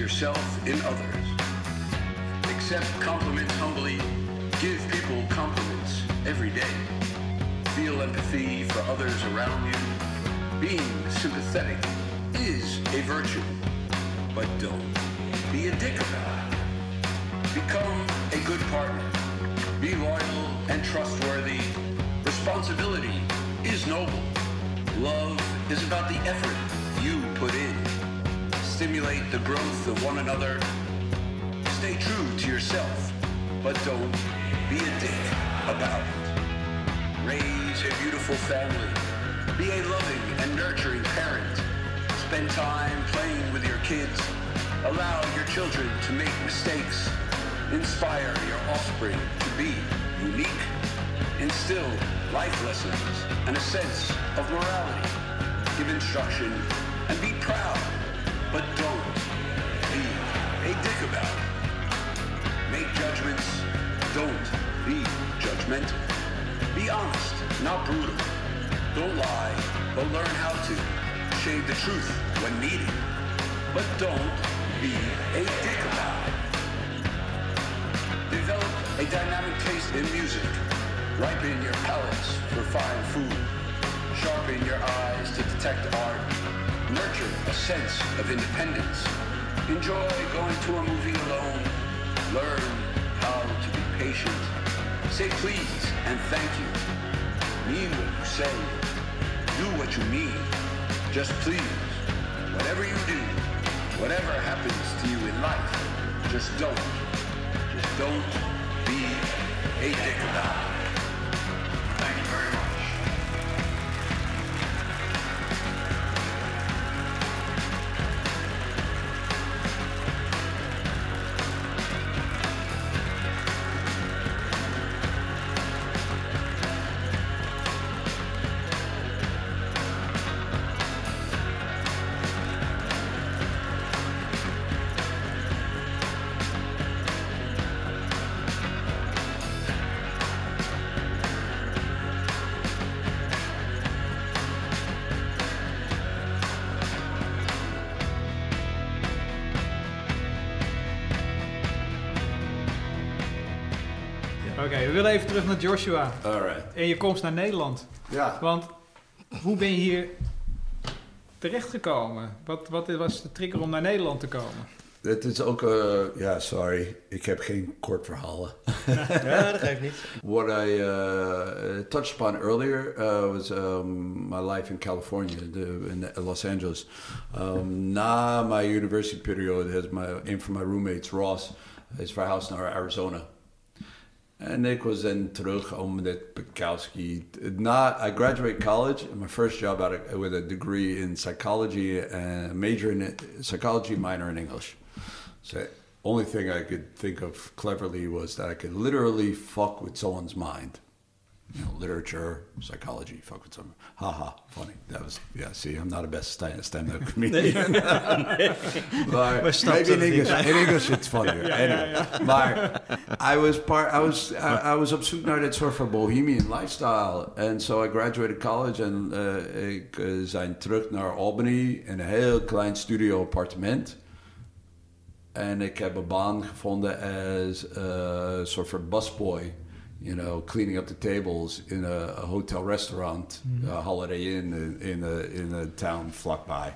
Yourself in others. Accept compliments humbly. Give people compliments every day. Feel empathy for others around you. Being sympathetic is a virtue, but don't be a dick about it. Become a good partner. Be loyal and trustworthy. Responsibility is noble. Love is about the effort. Stimulate the growth of one another. Stay true to yourself, but don't be a dick about it. Raise a beautiful family. Be a loving and nurturing parent. Spend time playing with your kids. Allow your children to make mistakes. Inspire your offspring to be unique. Instill life lessons and a sense of morality. Give instruction and be proud, but don't dick about. Make judgments. Don't be judgmental. Be honest, not brutal. Don't lie, but learn how to. Shade the truth when needed. But don't be a dick about it. Develop a dynamic taste in music. Ripen your palates for fine food. Sharpen your eyes to detect art. Nurture a sense of independence. Enjoy going to a movie alone. Learn how to be patient. Say please and thank you. Mean what you say. Do what you mean. Just please. Whatever you do, whatever happens to you in life, just don't. Just don't be a dick about it. Willen even terug naar Joshua Alright. en je komst naar Nederland. Ja. Want hoe ben je hier terechtgekomen? Wat, wat was de trigger om naar Nederland te komen? Het is ook, eh, ja, sorry, ik heb geen kort verhalen. Ja, dat geeft niet. What I uh, touched upon earlier uh, was um, my life in California, the, in Los Angeles. Um, na my university period, has my, een van mijn roommates, Ross, is verhuisd naar Arizona. En ik was dan terug omdat Bukowski. Na, I graduated college, and my first job out of, with a degree in psychology and a major in psychology, minor in English. So only thing I could think of cleverly was that I could literally fuck with someone's mind. You know, literature, psychology, fuck with someone. Haha, funny. That was, yeah, see, I'm not a best stand- stand-up comedian. but maybe in. English, in English it's funnier. yeah, anyway. Maar I was part, I was, I, I was naar dit soort van bohemian lifestyle. And so I graduated college and uh, ik uh, zijn terug naar Albany in een heel klein studio appartement. En ik heb een baan gevonden als uh, soort van busboy. You know, cleaning up the tables in a, a hotel restaurant, Mhm. a Holiday Inn in, in, a, in a town vlakbij.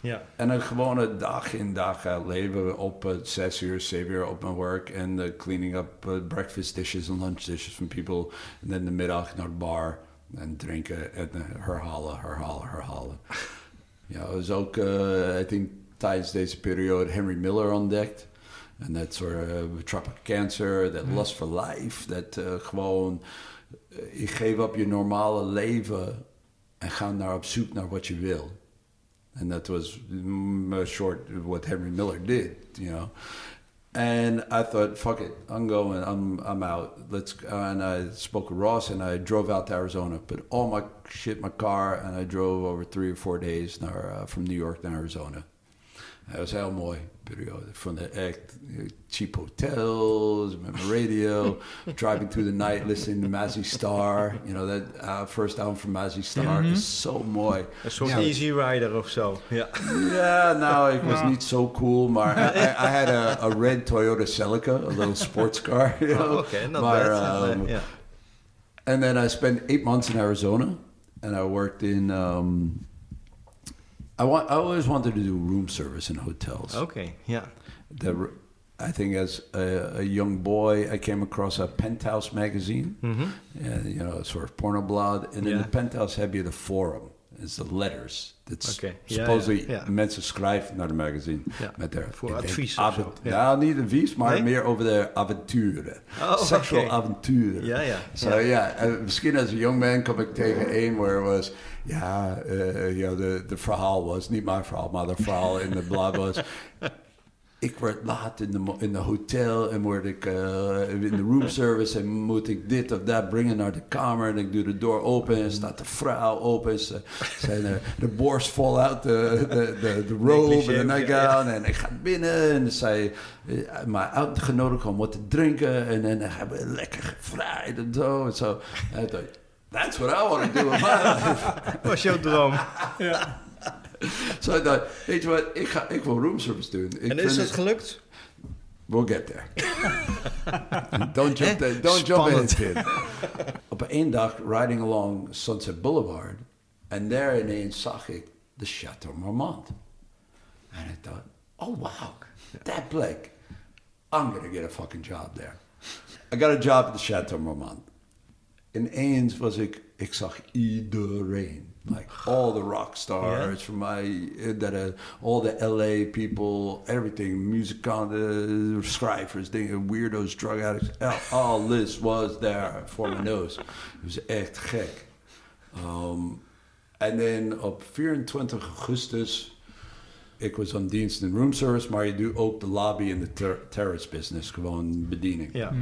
Ja. En een gewone dag in dag uit leven op uh, zes uur, zeven uur op mijn werk. En uh, cleaning up uh, breakfast dishes en lunch dishes from people. En dan de middag naar de bar en drinken en uh, herhalen, herhalen, herhalen. ja, dat is ook, uh, ik denk tijdens deze periode Henry Miller ontdekt. En dat soort uh, tropic cancer, dat lust for life. Dat uh, gewoon, uh, je geeft op je normale leven en ga naar op zoek naar wat je wil. And that was mm, short what Henry Miller did, you know. And I thought, fuck it, I'm going, I'm I'm out. Let's. And I spoke with Ross, and I drove out to Arizona. Put all my shit in my car, and I drove over three or four days naar, uh, from New York to Arizona. Dat was heel mooi periode. Van de echt cheap hotels, met mijn radio, driving through the night, listening to Mazzy Star. You know, that uh, first album from Mazzy Star mm -hmm. is so mooi. Een soort Ja. Easy Rider of zo. Ja. Ja, nou, it was niet so cool, maar I, I had a, a red Toyota Celica, a little sports car. You know? Oh, okay, not maar, bad. um, yeah. And then I spent eight months in Arizona, and I worked in. Um, I want. I always wanted to do room service in hotels. Okay, yeah. The, I think as a, a, young boy, I came across a Penthouse magazine, Mhm. and you know, sort of porno blad. And in the Penthouse heb je the forum. It's the letters. That's Oké, ja, supposedly ja, ja. mensen schrijven naar de magazine Ja, met haar voor advies of avont- zo, ja. Nou, niet advies, maar Nee? meer over de avonturen. Oh, Sexual oké. avonturen. Ja, ja. So ja. ja, en misschien als een young man kom ik tegen een waar was, ja, eh, ja de, de verhaal was, niet mijn verhaal, maar de verhaal in de blad was. Ik word laat in de, in de hotel en word ik eh, in de room service en moet ik dit of dat brengen naar de kamer. En ik doe de deur open en staat de vrouw open. en Ze zijn de borst vol uit de, de, de, de robe en de nightgown. En ik ga binnen en zij eh, mij uitgenodigd om wat te drinken. En dan hebben we lekker gevrijd en zo. En zo. En that's what I want to do with my life. was jouw droom. Zo ik dacht, weet je wat, ik, ga, ik wil roomservice doen. Ik en is vind dat het- gelukt? We'll get there. don't jump, the, don't jump in, Spannend. kid. Op één dag, riding along Sunset Boulevard. En daar ineens zag ik de Chateau Marmont. En ik dacht, oh wow, that plek. I'm gonna get a fucking job there. I got a job at the Chateau Marmont. Ineens was ik, ik zag iedereen. Like all the rock stars from my, that uh, all the LA people, everything, muzikanten, schrijvers, dingen, weirdos, drug addicts, all- this was there for my nose. Het was echt gek. Um, en dan op 24 augustus, ik was aan dienst in room service, maar je doet ook de lobby in de ter- terrace business, gewoon bediening. Ja.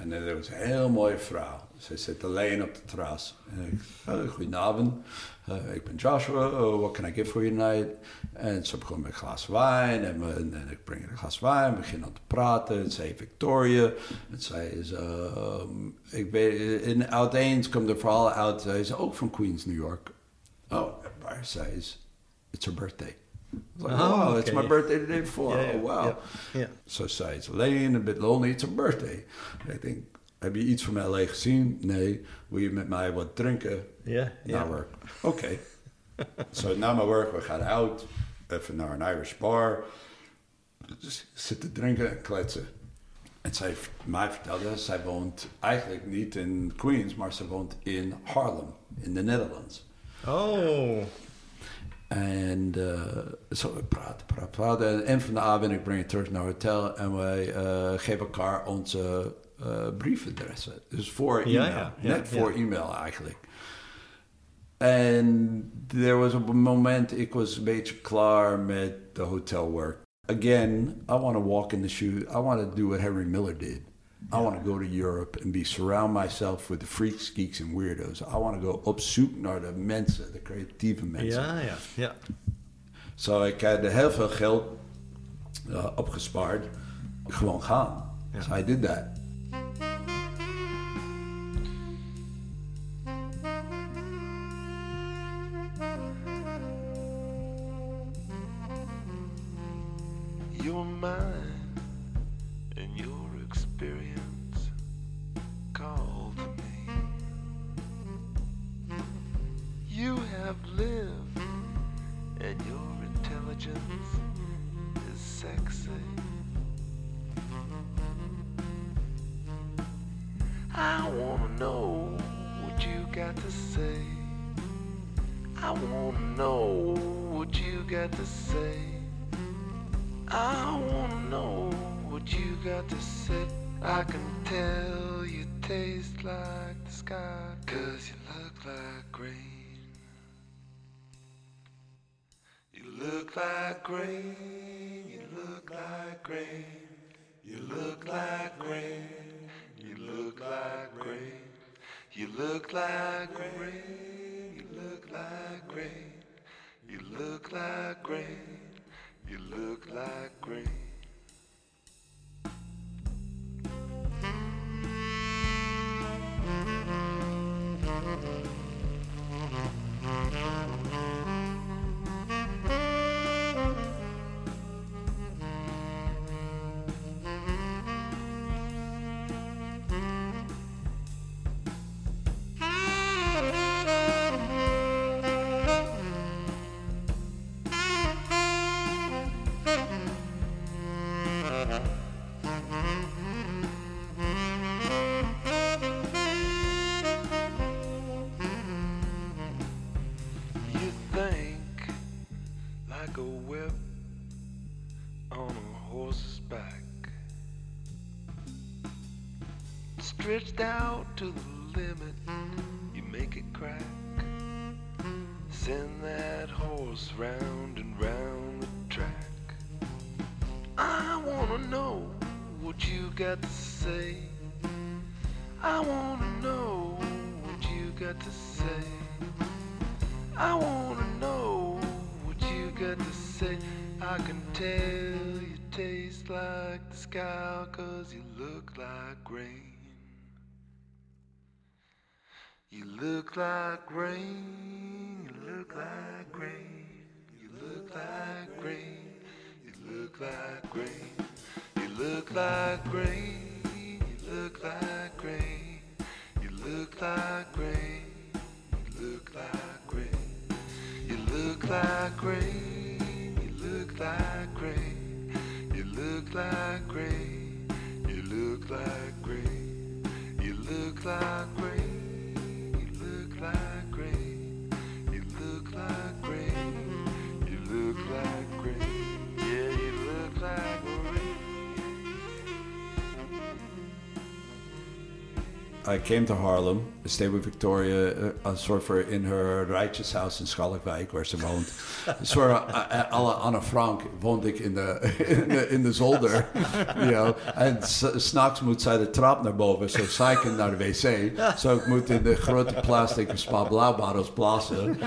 En er was een heel mooie vrouw. Ze zit alleen op het terras. En ik, oh, goedenavond, Eh, ik ben Joshua, oh, what can I get for you tonight? En ze begon met een glas wijn en, we- en ik breng een glas wijn, we beginnen te praten. En zij Victoria. En zij is, ehm, ik weet, in uiteens komt er verhaal uit, zij is ook van Queens, New York. Oh, maar zij is, it's her birthday. Like, Oh, it's okay. my birthday the day before. Oh, wow. Zo zei it's alleen, a bit lonely, it's a birthday. Ik denk, heb je iets van LA gezien? Nee. Wil je met mij wat drinken? Ja. Na work. Oké. Zo, na mijn work, we gaan out. Even naar een Irish bar. Dus zitten drinken en kletsen. En zij mij vertelde, zij woont eigenlijk niet in Queens, maar ze woont in Harlem, in de Netherlands. Oh. En eh, zo we praten, praten, praten. En van de avond ik breng je terug naar het hotel en wij eh, geven elkaar onze eh, briefadressen. Dus voor Ja, e-mail. ja, ja, Net voor e-mail eigenlijk. En er was een moment, ik was een beetje klaar met de hotelwork. Again, I want to walk in the shoe. I want to do what Henry Miller did. I want to go to Europe and be surround myself with the freaks, geeks and weirdos. I want to go zoek naar de mensen, de creatieve mensen. Ja, ja, ja. Zo, ik had heel veel geld uh, opgespaard. Gewoon gaan. Ja. So I did that. Stretched out to the limit. You make it crack. Send that horse round and round the track. I wanna know what you got to say. I wanna know what you got to say. I wanna know what you got to say. I can tell you taste like the sky, cause you look like rain. You look like rain, you look like rain, you look like rain, you look like rain, you look like rain, you look like rain, you look like rain, you look like rain. You look like rain, you look like rain, you look like rain, you look like rain, you look like rain, goodbye. I came to Harlem, stayed with Victoria, uh, sort of in her rijtjeshuis in Schalkwijk, waar ze woont. Soort of, alle Anne Frank woonde ik in de, in de, in de zolder. you know. En s'nachts moet zij de trap naar boven, zo zeiken naar de wc. Zo ik moet in de grote plastic spa blauwbarrels blazen.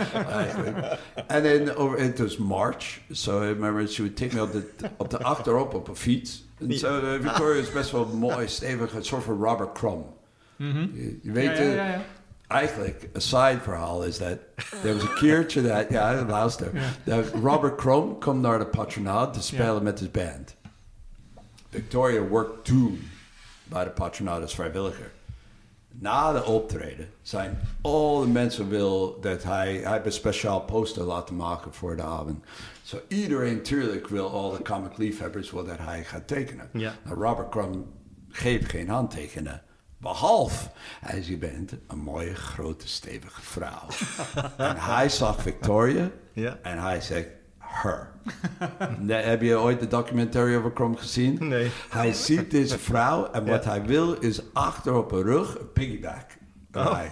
En then over, it was March, so I remember she would take me op de, op de achterop op een fiets. En zo, uh, Victoria is best wel mooi, stevig, een soort van Robert Crumb. Je, je weet, Ja, ja, eh, ja, ja. eigenlijk, een side verhaal is dat er was een keertje dat, ja, luister, dat Robert Crumb komt naar de patronaat te spelen met zijn band. Victoria worked toen bij de patronaat als vrijwilliger. Na de optreden zijn al de mensen wil dat hij, hij heeft een speciaal poster laten maken voor de avond. Zo iedereen natuurlijk wil, al de comic liefhebbers wil dat hij gaat tekenen. Nou, Robert Crumb geeft geen handtekenen. Behalve, als je bent een mooie, grote, stevige vrouw. en hij zag Victoria Ja. en hij zegt, her. Nee, heb je ooit de documentaire over Crumb gezien? Nee. Hij ziet deze vrouw en wat Ja. hij wil is achter op haar rug een piggyback. Bij.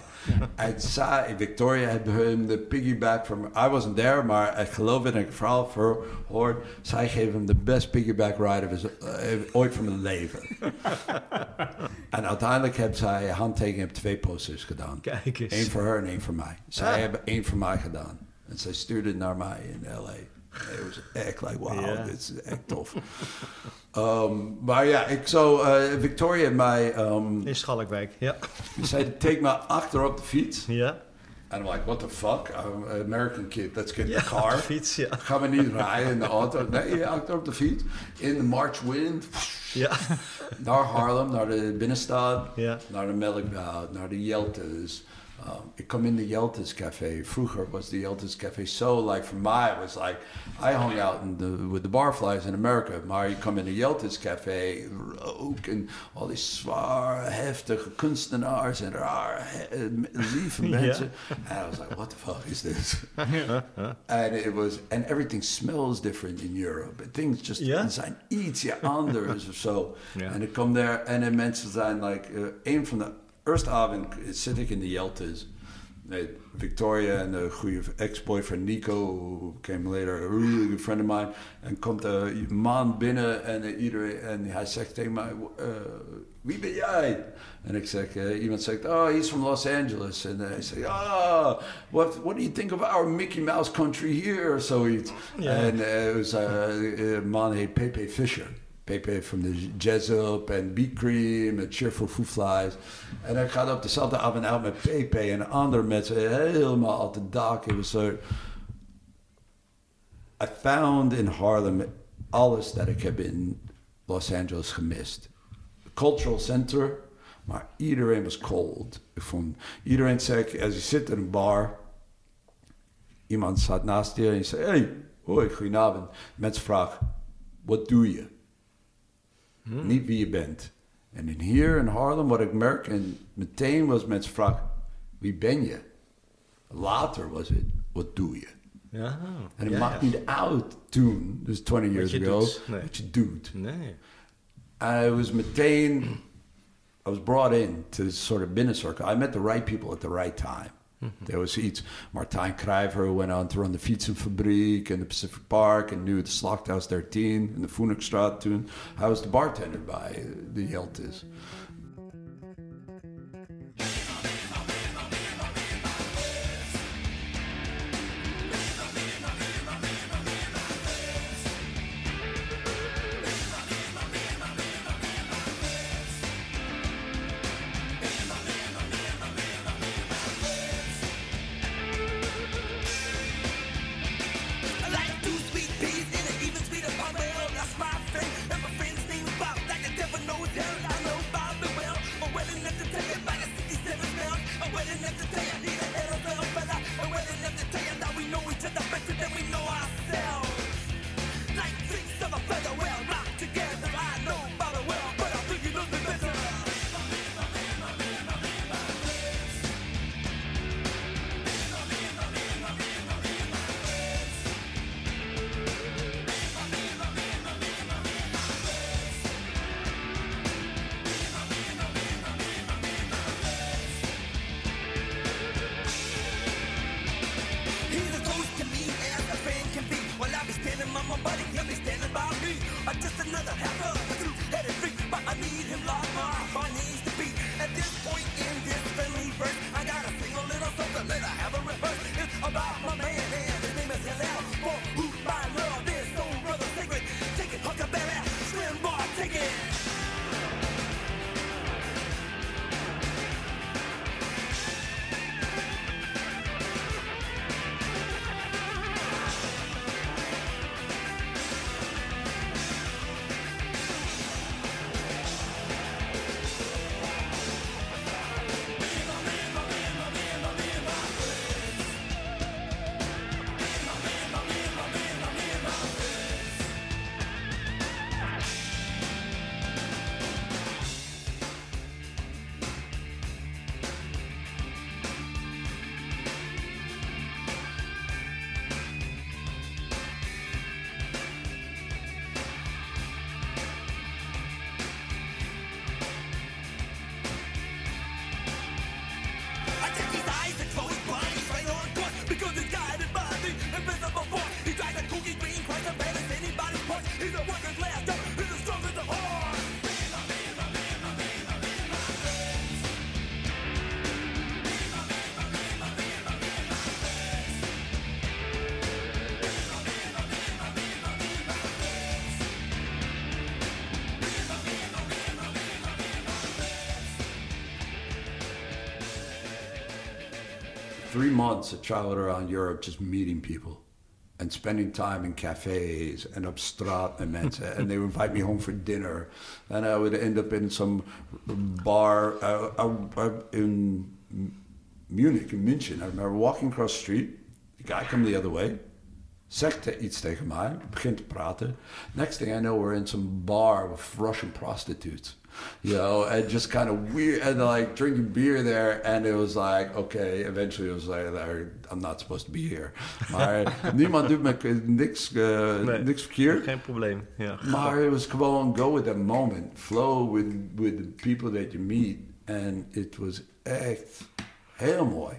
En zij, Victoria had hem de piggyback van... I wasn't there, maar ik geloof in een verhaal voor hoort. Zij geeft hem de best piggyback ride of his, eh, ooit van mijn leven. en uiteindelijk heeft zij handtekening op twee posters gedaan. Kijk eens. Eén voor haar en één voor mij. Zij Ah. hebben één voor mij gedaan. En zij stuurde het naar mij in L.A. Het was echt like, wow, dit is echt tof. Um, maar ja, ik zou eh, Victoria en mij... Um, In Schalkwijk, ja. zij take me achter op de fiets. Ja. And I'm like, what the fuck? I'm an American kid. Let's get in the car. fiets, ja. Gaan we niet rijden in de auto? Nee, ik op de fiets. In de March Wind. Ja. Naar Harlem, naar de binnenstad. Ja. Naar de Melkbout, naar de Yeltes. Um, ik in de Yeltes Café. Vroeger was the Yeltes Café so like for my it was like I hung out in the, with the barflies in America. Maar je komt in de Yeltes Café, rook en al die zwaar, heftige kunstenaars en raar, he- lieve mensen. And I was like, what the fuck is this? and it was, and everything smells different in Europe. Things just Ja? zijn ietsje anders of zo. En ik kom daar en de mensen zijn like, uh, een van de eerste avond zit ik in de Yeltes. Nee, Victoria en de goede ex-boyfriend Nico, who came later, a really good friend of mine. En komt een man binnen en, eh, iedereen, en hij zegt tegen mij, uh, wie ben jij? En ik zeg, eh, iemand zegt, oh, he's from Los Angeles. En hij zegt, ah, what, what do you think of our Mickey Mouse country here? Zoiets. Ja. En eh, het was eh, een man heet Pepe Fisher. Pepe van de Jazz Up en Beat Cream en Cheerful Foo Flies. En hij gaat op dezelfde avond uit met Pepe en andere mensen helemaal op het dak. Het was zo... I found in Harlem alles dat ik heb in Los Angeles gemist. Cultural center, maar iedereen was cold. Ik iedereen zei, als je zit in een bar, iemand staat naast je en je zegt, hey, hoi, goedenavond. Mensen vragen, wat doe je? Hmm? Niet wie je bent. En in hier in Harlem, wat ik merk, en meteen was mensen vragen, wie ben je? Later was het, wat doe je? Ja. En het ja, maakt ja. niet uit toen, dus 20 years je ago, doet. Nee. wat je doet. Nee. I was meteen, I was brought in to this sort of business circle. I met the right people at the right time. Mm-hmm. There was iets. Martijn Krijver went on to run de fietsenfabriek in the Pacific Park and knew the Slachthuis 13 in de Phoenixstraat toen. Hij was de bartender bij eh, de Yeltes. I three months, I traveled around Europe just meeting people and spending time in cafes and op straat met mensen. and they would invite me home for dinner. And I would end up in some bar uh, uh, uh, in Munich, in München. I remember walking across the street. The guy come the other way. Zegt iets tegen mij, begint te praten. Next thing I know, we're in some bar with Russian prostitutes. You know, and just kind of weird, and like drinking beer there. And it was like, okay, eventually it was like, I'm not supposed to be here. Maar niemand doet me niks, uh, Nee. niks verkeerd. Geen probleem. Ja. Maar it was gewoon go with the moment, flow with, with the people that you meet. En it was echt heel mooi.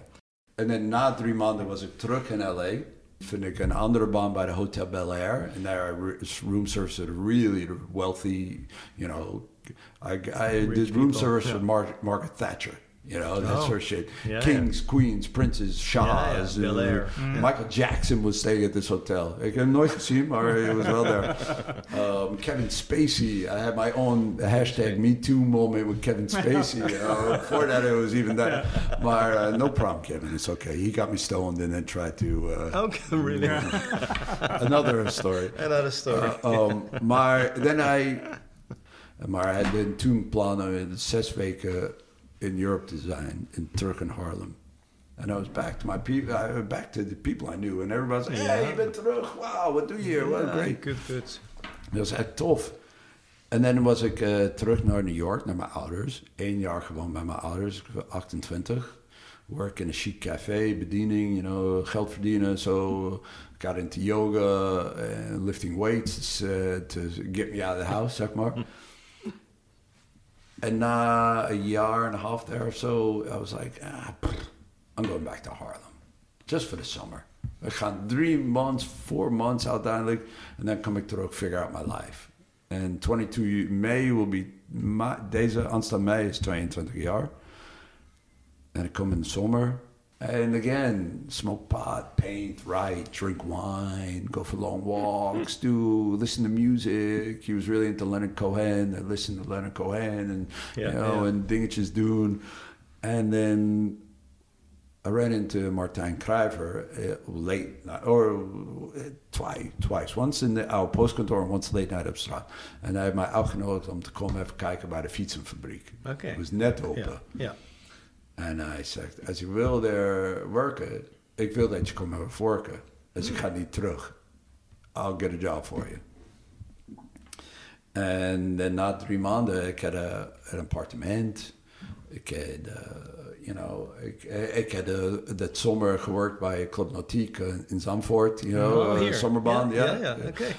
En dan na drie maanden was ik terug in LA. Vind ik een andere baan bij de Hotel Bel Air. And there I re- room service at really wealthy, you know. I, I did room people, service yeah. for Mar- Margaret Thatcher. You know, that Oh. sort of shit. Yeah, Kings, queens, princes, shahs. ja, Bel uh, Air. Michael Jackson was staying at this hotel. Ik heb hem nooit gezien, maar hij was wel daar. Um, Kevin Spacey. I had my own hashtag MeToo moment with Kevin Spacey. You know, before that, it was even that. Maar uh, no problem, Kevin. It's okay. He got me stoned and then tried to. Uh, Okay, really? Another story. Another story. Uh, um, maar then I, maar hij had toen plannen in zes weken in Europe te zijn, in terug in Harlem. And I was back to my people, I was back to the people I knew, and everybody was, hey, je bent terug, wow, wat doe je hier, Ja, great. Good, good. Dat was echt tof. En dan was ik eh, terug naar New York, naar mijn ouders. Eén jaar gewoon bij mijn ouders, ik was 28. Work in een chic café, bediening, you know, geld verdienen. So got into yoga and lifting weights uh, to get me out of the house, zeg maar. En na a year and a half there or so, I was like, ah, I'm going back to Harlem. Just for the summer. We gaan three months, four months uiteindelijk. En dan kom ik terug, figure out my life. En 22 May will be, ma- deze aanstaande mei is 22 jaar. En ik kom in zomer. And again, smoke pot, paint, write, drink wine, go for long walks, do listen to music. He was really into Leonard Cohen. I listened to Leonard Cohen and Ja, you know, ja. and dingetjes doen. And then I ran into Martin Kruiver uh, late night, or uh, twice, twice. Once in de oude postkantoor en once late night op straat. En hij heeft mij uitgenodigd om te komen even kijken bij de fietsenfabriek. Oké. Het was net open. Ja. ja. En hij zegt, als je wil daar werken, ik wil dat je komt even werken. Dus ik ga niet terug. I'll get a job for you. En na drie maanden, ik had een, appartement. Ik had, eh, you know, ik, ik had dat zomer gewerkt bij Club Nautique eh, in Zandvoort, you know, Oh, eh, zomerbaan. Ja.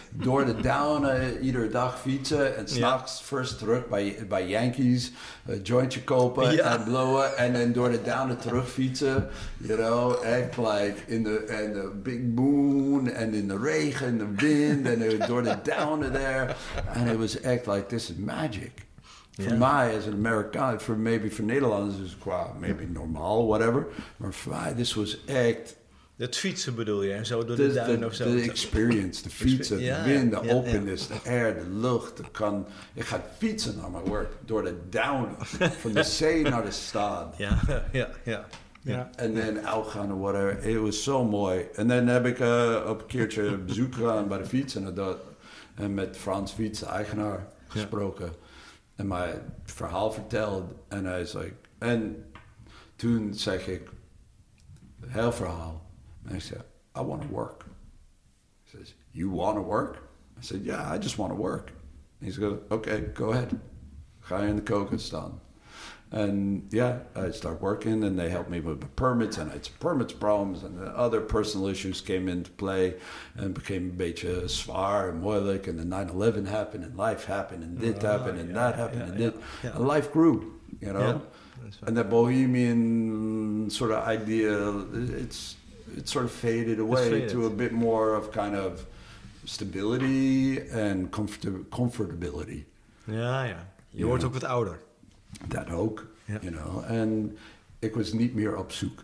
Door de down, eh, iedere dag fietsen en s'nachts first terug bij, bij Yankees, jointje kopen en blowen en dan door de down en terug fietsen, you know, echt like in de, in big moon en in de regen en de wind en door de down there. And it was echt like, this is magic. Voor mij als een Amerikaan, voor maybe voor Nederlanders is het qua maybe normaal, whatever. Maar voor mij, this was echt Het fietsen bedoel je, en zo door de, de duin de, of zo. de experience, de fietsen, de wind, de openness, de air, de lucht. Ik, kan, ik ga fietsen naar mijn werk door de down, van de zee naar de stad. Ja, ja, ja. Ja. En dan uitgaan of whatever. Het was zo mooi. En dan heb ik eh, op een keertje bezoek gedaan bij de fiets. En, dat, en met Frans Fiets, de eigenaar, gesproken. En mij het verhaal verteld. En hij is like... En toen zeg ik... Heel verhaal. En ik zei... I want to work. He says, you want to work? I said, yeah, I just want to work. And he said, okay, go ahead. Ga je in de koken staan. And yeah, I started working, and they helped me with the permits, and I had some permits problems, and other personal issues came into play, and became een beetje zwaar and moeilijk, and the 9/11 happened, and life happened, and this ah, happened, and that happened, and ja, this, ja. and life grew, you know. Ja, dat is waar. and that bohemian sort of idea, it's it sort of faded away faded. to a bit more of kind of stability and comfort- comfortability. Ja, ja. Je Ja. wordt ook wat ouder. Dat ook, you know. En ik was niet meer op zoek.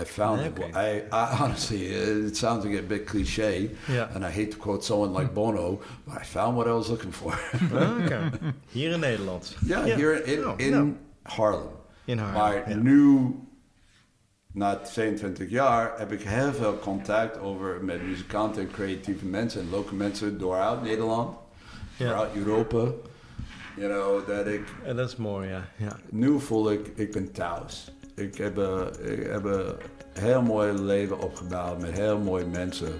I found okay. it. I, I, honestly, eh, it sounds like a bit cliche, yeah. and I hate to quote someone like hm. Bono, but I found what I was looking for. Ah, okay. Hier in Nederland. Yeah, hier in, nou, in. Harlem. In Harlem. Maar nu, na 22 jaar, heb ik heel veel contact over met muzikanten en creatieve mensen en lokale mensen dooruit Nederland, Throughout Europa. You know, dat ik... En dat is mooi, ja. Nu voel ik, ik ben thuis. Ik heb, eh, ik heb een heel mooi leven opgebouwd met heel mooie mensen.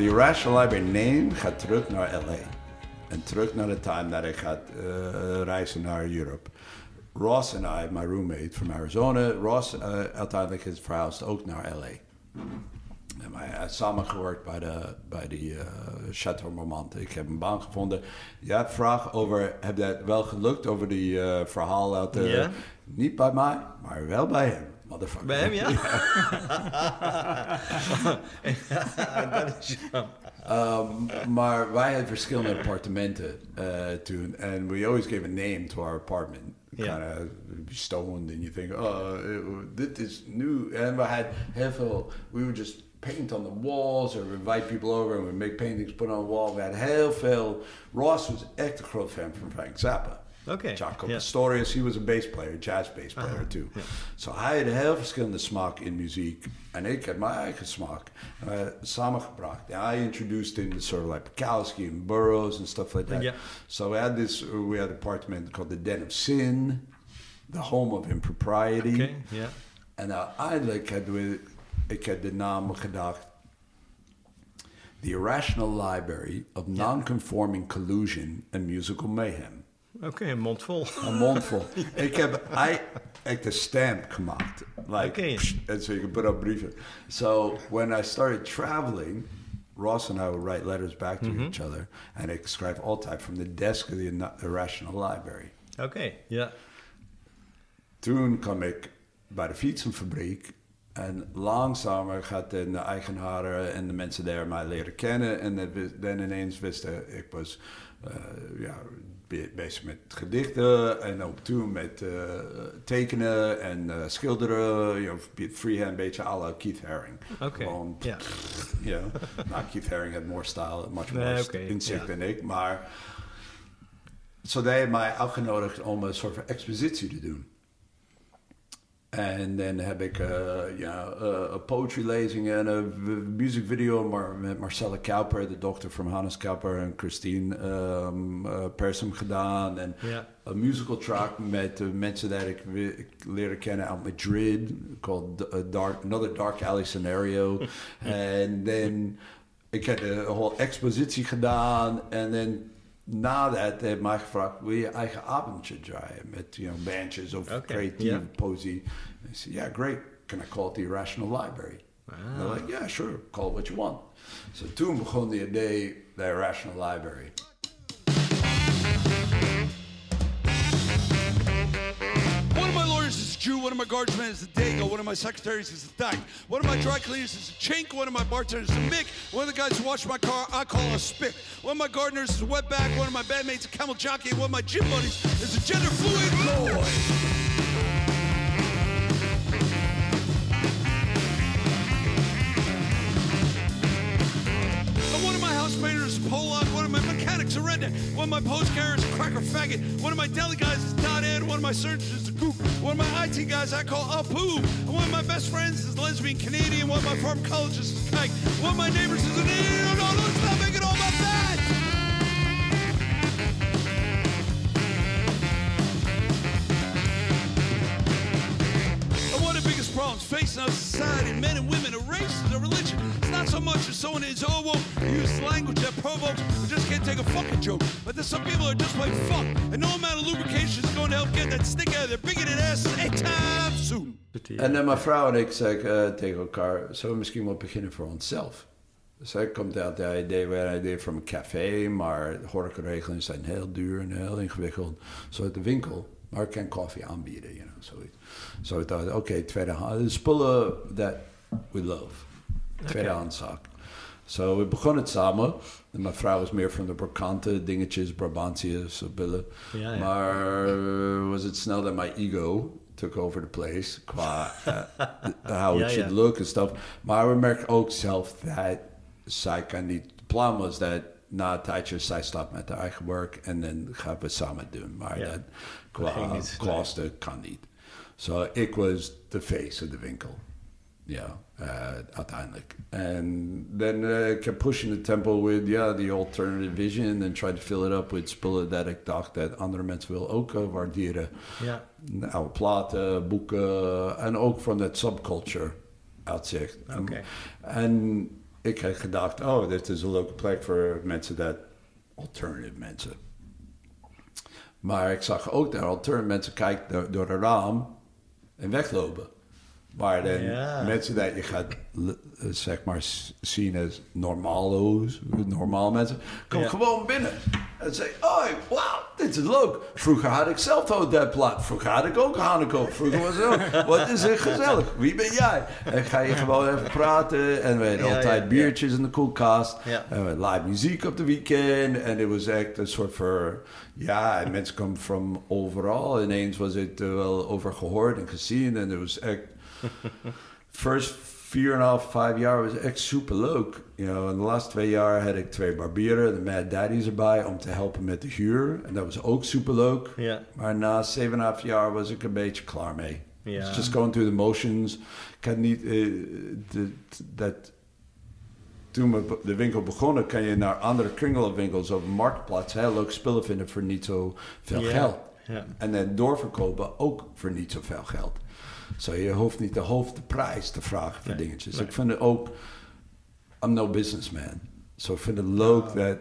The Irrational Library name gaat terug naar LA. En terug naar de tijd dat ik ga eh, reizen naar Europe. Ross en ik, mijn roommate van Arizona, Ross uh, uiteindelijk is verhuisd ook naar LA. En wij hebben samengewerkt bij de, bij de eh, Chateau Marmont. Ik heb een baan gevonden. Ja, had vraag over, heb dat wel gelukt over die verhaal uit de... Niet bij mij, maar wel bij hem. Motherfucker. Bij hem, ja? En dat is. Um, maar wij hadden verschillende appartementen uh, toen. And we always gave a name to our apartment. Ja. Kind of stoned and you think, oh, dit is new. En we had heel veel, we would just paint on the walls or invite people over and we make paintings put on the wall. We had heel veel, Ross was echt een groot fan van Frank Zappa. Oké, Jaco ja. Pastorius, he was a bass player, jazz bass uh-huh, player Aha, too. ja. So hij had heel verschillende smaak in muziek. En ik had mijn eigen smaak. En hadden samengebracht. And I introduced him to sort of like Bukowski and Burroughs and stuff like that. Yeah. So we had this, we had an apartment called the Den of Sin, the home of impropriety. Oké, ja. En uiteindelijk uh, hadden we, ik heb de naam gedacht, The Irrational Library of Non-Conforming Collusion and Musical Mayhem. Oké, een mond vol. Een mond vol. ik heb I, echt een stamp gemaakt. Like, Okay. psh, and so you can put up brieven. So when I started traveling, Ross and I would write letters back to each other. And ik schrijf altijd from the desk of the Na- Irrational Library. Oké, ja. Toen kwam ik bij de fietsenfabriek. En langzamer gaat de eigenaren en de mensen daar mij leren kennen. En dan ineens wisten ik was eh, ja, bezig met gedichten. En ook toen met eh, tekenen en eh, schilderen. You know, freehand, een beetje à la Keith Haring. Oké, Gewoon, ja. know. nou, Keith Haring had more style, much Nee, more oké, inzicht ja. dan ik. Maar zo hebben mij uitgenodigd om een soort van expositie te doen. En dan heb ik eh, ja, eh, een poetry lezing en een music video maar met Marcella Kauper, de dochter van Hannes Kauper en Christine um, Persum gedaan. En een musical track met de mensen die ik, leerde kennen uit Madrid, called Dark, Another Dark Alley Scenario. en dan, ik heb de hele expositie gedaan en dan na dat heeft mij gevraagd, wil je eigen avondje draaien met you know, bandjes of Oké, creatieve ja. poëzie? I said, yeah, great. Can I call it the Irrational Library? Ah. They're like, yeah, sure, call it what you want. So toen begon die idee, the Irrational Library. Jew, one of my guardsmen is a Dago, one of my secretaries is a Dyke, one of my dry cleaners is a Chink, one of my bartenders is a Mick, one of the guys who wash my car I call a Spick, one of my gardeners is a wetback, one of my bandmates is a camel jockey, one of my gym buddies is a gender fluid boy. And one of my house painters Pollock, one of my mechanics a redneck, one of my post carriers is a cracker faggot, one of my deli guys is Dot Ed, one of my surgeons is a goop, one of my IT guys I call a poo, and one of my best friends is lesbian Canadian, one of my pharmacologists is a kike, one of my neighbors is an idiot. No, no, let's not make it all about that. And one of the biggest problems facing our society, men and women, are races, or religion. It's not so much as someone is, oh, well, use language that provokes, we just can't take a fucking joke. But there's some people that are just plain fuck, and no amount of lubrication is going to help get that stick out of their bigoted asses anytime soon. En dan mijn vrouw en ik zeggen eh, tegen elkaar, zullen we misschien wel beginnen voor onszelf? Zij komt uit het idee, we hadden een idee van een café, maar de horecaregelingen zijn heel duur en heel ingewikkeld. Zo uit de winkel, maar ik kan koffie aanbieden, you know, zoiets. Zo ik dacht, oké, tweedehands, de spullen that we love. Tweedehands zaak. Zo, we begonnen het samen. En mijn vrouw was meer van de Brabante dingetjes, Brabantiërs, billen. Ja, ja. Maar eh, was het snel dat my ego took over the place qua eh, how it Ja, should look and stuff. Maar we merken ook zelf dat zij kan niet... Het plan was dat na een tijdje zij stopt met haar eigen werk en dan gaan we samen doen. Maar dat qua kosten kan niet. Zo, ik was de face of de winkel. Ja, uh, uiteindelijk. En dan uh, kept pushing the tempo with, yeah, the alternative vision and tried to fill it up with spullen dat ik dacht dat andere mensen wil ook uh, waarderen. Ja. Oude platen, boeken en ook van dat subculture uitzicht. Oké. En ik had gedacht, oh, dit is een leuke plek voor mensen dat, alternative mensen. Maar ik zag ook dat alternative mensen kijken door, door het raam en weglopen. Maar dan Ja. mensen dat je gaat eh, zeg maar zien als normalo's, normaal mensen, kom Ja. gewoon binnen en zeggen, oh wauw, dit is leuk. Vroeger had ik zelf ook dat plaat. Vroeger had ik ook Hanukkah. Vroeger was het ook, wat is het gezellig. Wie ben jij? En ga je gewoon even praten en we hadden Ja, altijd biertjes in de koelkast. En we hadden live muziek op de weekend. En het was echt een soort van... Ja, en mensen komen van overal. Ineens was het er wel over gehoord en gezien. En het was echt... First vier en half, vijf jaar was echt super leuk. You know, in de laatste twee jaar had ik twee barbieren, de Mad Daddies erbij, om te helpen met de huur. En dat was ook super leuk. Ja. Maar na zeven en half jaar was ik een beetje klaar mee. It's just going through the motions. Ik had niet... eh, de- dat toen we de winkel begonnen, kan je naar andere kringelwinkels op Marktplaats heel leuk spullen vinden voor niet zo veel geld. En dan doorverkopen ook voor niet zoveel geld. Zo, je hoeft niet de hoofdprijs te vragen voor Nee, dingetjes. nee. Ik vind het ook, I'm no businessman. Zo, ik vind het leuk dat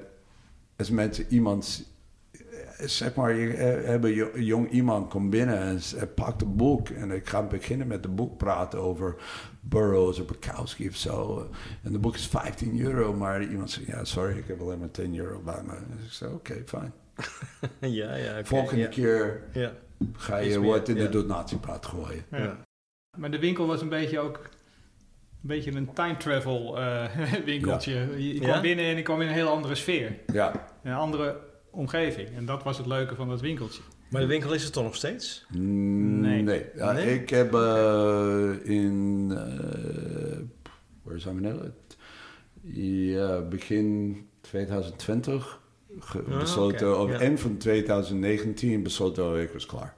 als mensen iemand, eh, zeg maar, je eh, hebben een jong iemand komt binnen en ze pakt een boek en ik ga beginnen met de boek praten over Burroughs of Bukowski of zo. En de boek is 15 euro, maar iemand zegt, ja, sorry, ik heb alleen maar 10 euro bij me. Dus ik zeg, oké, fijn. Ja, ja. Volgende keer Ja. Ga je wat in ja. de donatiepaad gooien. Ja. Ja. Maar de winkel was een beetje ook een beetje een time travel eh, winkeltje. Je, je kwam Ja? binnen en ik kwam in een heel andere sfeer. Ja. Een andere omgeving. En dat was het leuke van dat winkeltje. Maar de winkel is er toch nog steeds? Mm, Nee. Nee. Ja, Nee? Ik heb eh, in... eh waar zijn we net? Ja, begin 2020 Ah, besloten... van 2019 besloten ik was klaar.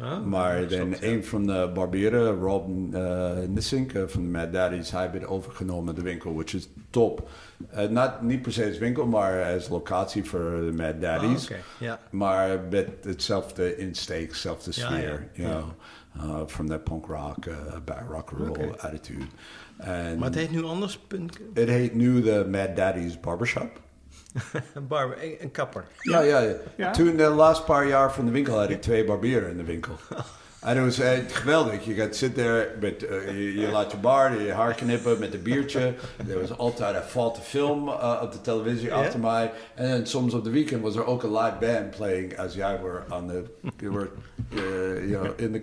Ah, maar dan ja. een van de barbieren, Rob eh Nissink eh, van de Mad Daddies, hij heeft overgenomen de winkel, which is top. Eh, not, niet per se als winkel, maar als locatie voor de Mad Ah, Daddies. Maar met hetzelfde insteek, hetzelfde sfeer. ja, You ja. know, uh, from that punk rock, uh, bad rock and roll attitude. En Maar het heet nu anders. het heet nu de Mad Daddy's Barbershop. Een barber, een, een kapper. Ja, ja, ja. Ja? Toen de laatste paar jaar van de winkel had ik twee barbieren in de winkel. En het was geweldig. Je gaat zitten daar, met, eh, je, je laat je bar, je haar knippen met een biertje. Er was altijd een valte film eh, op de televisie Ja? achter mij. En soms op de weekend was er ook een live band playing als jij were aan de, you were, eh, you know, in de,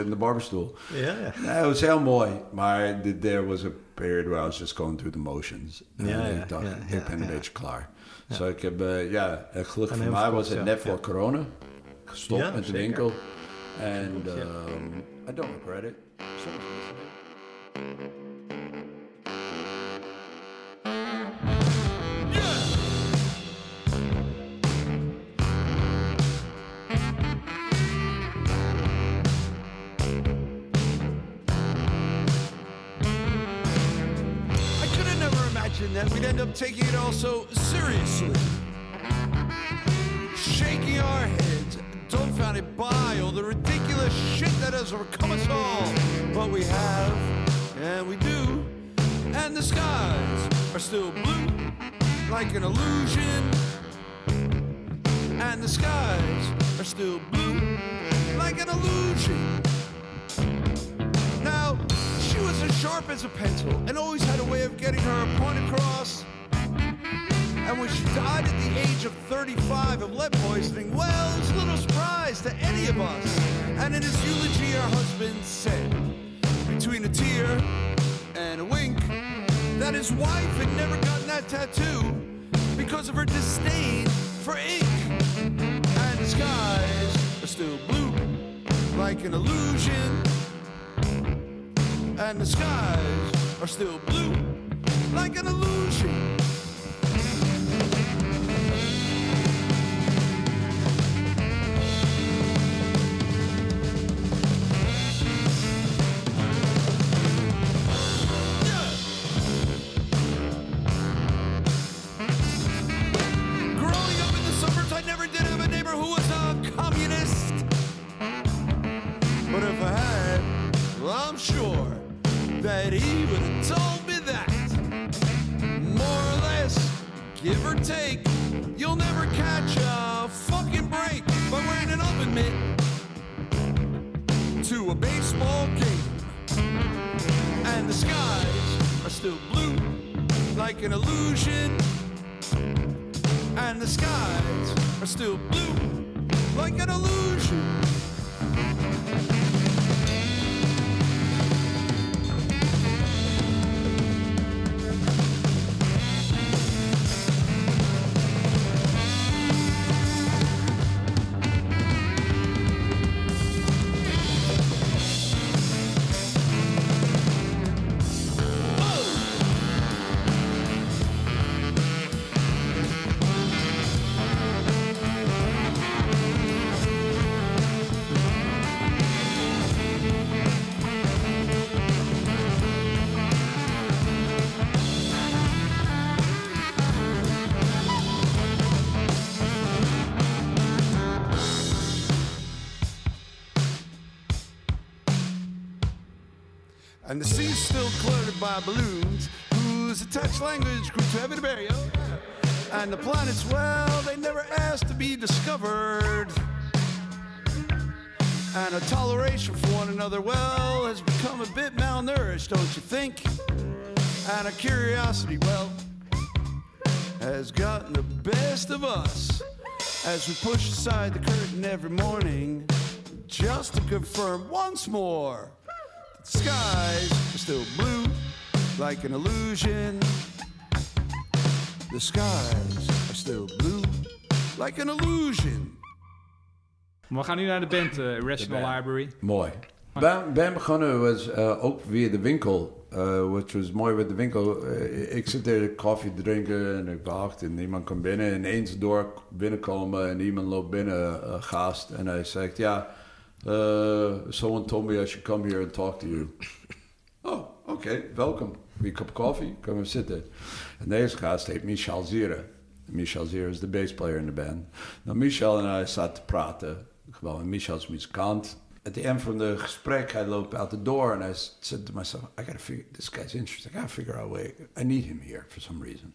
in de, barberstoel. Ja, het was heel mooi, maar th- there was a period where I was just going through the motions. En Ja, ik dacht, ik ben een beetje klaar. Zo, ik heb, eh, ja, gelukkig voor mij was het net voor corona. Gestopt met de winkel. and um, I don't regret it. So, that we'd end up taking it all so seriously. By all the ridiculous shit that has overcome us all. But we have, and we do, and the skies are still blue, like an illusion. And the skies are still blue, like an illusion. Now, she was as sharp as a pencil and always had a way of getting her point across. And when she died at the age of 35 of lead poisoning, well, it was a little surprise to any of us. And in his eulogy, her husband said, between a tear and a wink, that his wife had never gotten that tattoo because of her disdain for ink. And the skies are still blue, like an illusion and the skies are still blue, like an illusion. But if I had, well, I'm sure that he would have told me that. More or less, give or take, you'll never catch a fucking break by wearing an oven mitt to a baseball game. And the skies are still blue, like an illusion. And the skies are still blue, like an illusion. Balloons whose attached language grew to everybody. And the planets, well, they never asked to be discovered. And a toleration for one another, well, has become a bit malnourished, don't you think? And a curiosity, well, has gotten the best of us as we push aside the curtain every morning just to confirm once more that the skies are still blue like an illusion. The skies are still blue like an illusion. We gaan nu naar de band eh, Irrational band. Library. Mooi. Ben, ben begonnen was eh, ook via de winkel. eh which was mooi met de winkel. Ik zit daar koffie te drinken en ik wacht en niemand komt binnen. En eens door binnenkomen en iemand loopt binnen, gast. En hij zegt, ja, eh, someone told me I should come here and talk to you. oh, oké, welkom. Wie cup coffee? Kom even zitten. En deze gast heet Michel Zira. Michel Zira is de bassplayer in de band. Nou, Michel en hij zaten te praten. Gewoon, Michel is muzikant. At the end van de gesprek, hij loopt out the door and I said to myself, I gotta figure, this guy's interesting. I gotta figure out a way. I need him here for some reason.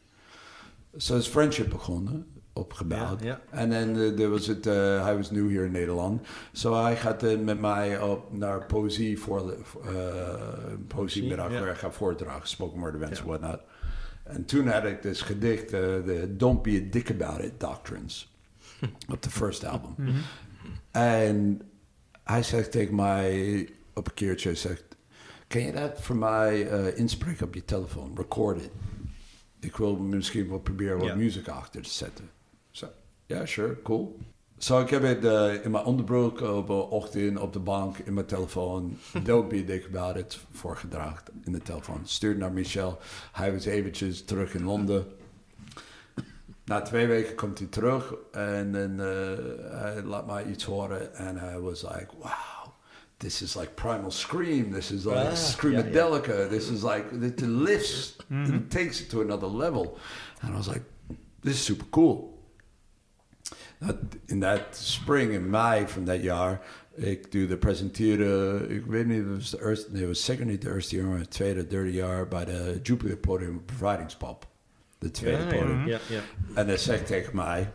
So his friendship begonnen, opgebouwd. Ja, ja. En dan eh, was het, eh, hij was nieuw hier in Nederland. Zo hij gaat eh, met mij op naar poëzie voor uh, poëziemiddag Ja. waar ik ga voordragen, spoken word events, whatnot. En toen had ik dus gedicht, de Don't Be a Dick About It Doctrines, op de first album. En hij zegt tegen mij op een keertje, zegt, kan je dat voor mij inspreken op je telefoon, record it? Ik wil misschien wel proberen wat muziek achter te zetten. Ja, sure, cool. Zo, ik heb het eh, in mijn onderbroek op de ochtend op de bank in mijn telefoon. Don't be dick about it. Voorgedragen in de telefoon. Stuurde naar Michel. Hij was eventjes terug in Londen. Na twee weken komt hij terug en dan eh, hij laat mij iets horen. En hij was like, wow, this is like Primal Scream. This is like Ah, Screamadelica. This is like, it lifts, it takes it to another level. And I was like, this is super cool. Dat- in dat spring, in mei van dat jaar, ik doe de presenteren, ik weet niet, het was de eerste, nee, het was zeker niet de eerste jaar, maar het tweede, derde jaar bij de Jupiler Podium Bevrijdingspop. De tweede Ja, ja, podium. ja, ja. En hij zegt tegen mij,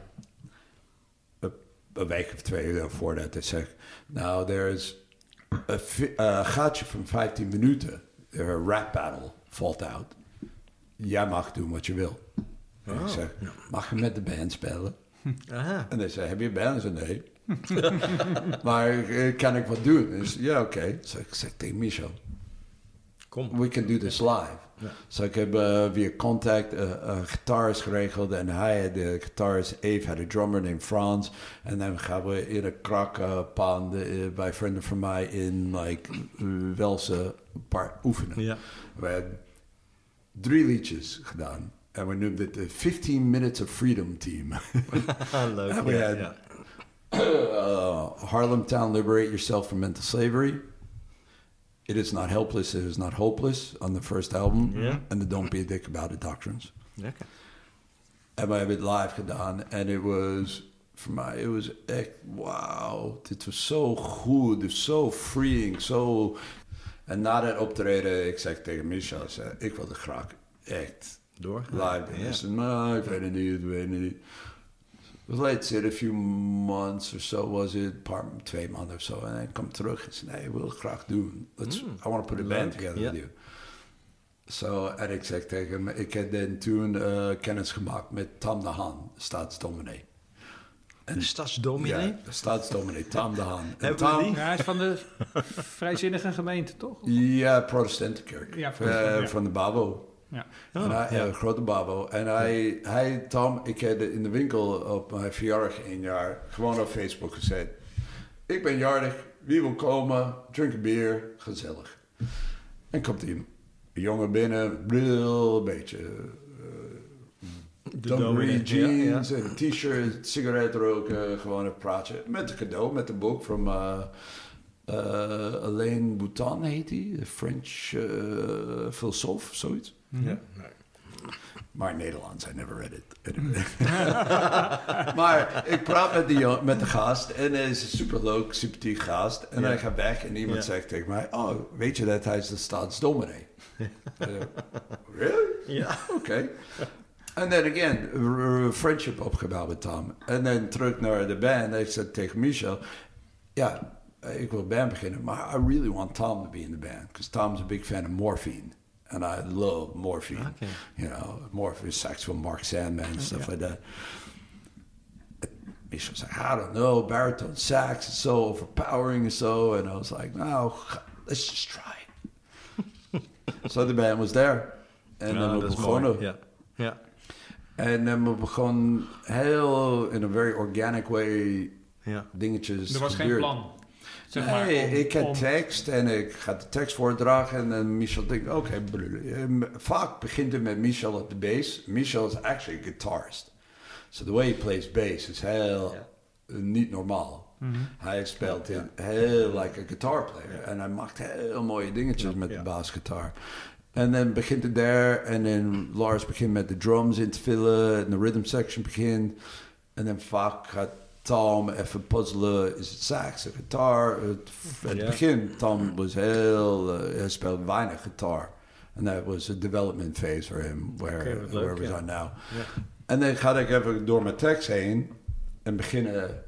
een, week of twee voordat, hij zegt, nou, er is een gaatje van 15 minuten, een rap battle valt uit. Jij mag doen wat je wil. En ik zeg, mag je met de band spelen? Aha. En hij zei, heb je? Ik zei, nee. maar eh, kan ik wat doen? Dus ja, oké. Dus ik zeg tegen Michel, Kom. we can do this live. Dus ik heb eh, via contact eh, een gitarist geregeld. En hij had de gitarist, Eve had een drummer named Frans. En dan gaan we in een krakpan uh, bij vrienden van mij in like, Welse oefenen. Ja. We hebben drie liedjes gedaan. En we noemden het the 15 Minutes of Freedom Team. Ja, we had- ja. uh, Harlem Town, liberate yourself from mental slavery. It is not helpless, it is not hopeless on the first album. Ja. And the Don't Be a Dick About It Doctrines. Lekker. En we hebben het live gedaan. En het was, voor mij, het was echt, wauw. Dit was zo goed, dus zo freeing, so. En na dat optreden, ik zeg tegen Michel, ik wilde graag echt Door. live zei, nou, ik weet het niet, ik weet het niet. It was let's say a few months or so was it, een paar, twee maanden of zo. En hij kwam terug en zei, nee, ik wil het graag doen. Let's, I want to put a band leuk, together ja. with you. Zo, en ik zeg tegen hem, ik heb toen eh, kennis gemaakt met Tam de Haan, staatsdominee. De stadsdominee? Ja, staatsdominee, Tam de Haan. En Tam- die? Ja, hij is van de vrijzinnige gemeente, toch? Ja, protestantenkerk. Ja, Eh, protestant, ja. Van de Babo. Ja. En hij, ja. eh, grote Babo. En hij, hij, Tom, ik heb in de winkel op mijn verjaardag één jaar gewoon op Facebook gezet. Ik ben jarig, wie wil komen, drink een bier, gezellig. En komt die jongen binnen, bril, een beetje eh dungaree ja, jeans, en een t-shirt, sigaret roken, gewoon een praatje. Met een cadeau, met een boek van eh eh, Alain Boutan heet hij, de French eh filosoof, zoiets. Ja. Maar in Nederlands, I never read it. Maar ik praat met, die, jongen- met de gast en hij is een superleuk, sympathiek gast. En Ja. hij gaat weg en iemand Ja. zegt tegen mij, oh, weet je dat hij is de staatsdominee? Really? Ja. Oké. En dan again, friendship opgebouwd met Tom. En dan terug naar de band. En ik zei tegen Michel, ja, ik wil band beginnen, maar I really want Tom to be in the band. Because Tom's a big fan of morphine. And I love morphine. Okay. You know, morphine, sax van Mark Sandman and stuff like that. Misha was like, I don't know, baritone sax is so overpowering and so. And I was like, no, let's just try it. so the band was there. En Ja, dan we dat is begonnen. mooi. Ja. Ja. En we begonnen heel, in a very organic way, Ja. dingetjes Er was geen plan. Zeg maar, nee, om- ik heb om- tekst en ik ga de tekst voordragen en dan Michel denkt, oké, okay, vaak begint het met Michel op de bass. Michel is actually a guitarist. So the way he plays bass is heel Ja. eh, niet normaal. Mhm. Hij speelt in heel like a guitar player en hij maakt heel mooie dingetjes met ja. de basgitaar. En dan begint het daar en dan Lars begint met de drums in te vullen en de rhythm section begint. En dan vaak gaat Tom even puzzelen, is het sax, gitaar? Het, het begin, Tom was heel, uh, hij speelde weinig gitaar. And that was a development phase for him, where, leuk, where we ja. are now. En dan ga ik even door mijn tekst heen en beginnen,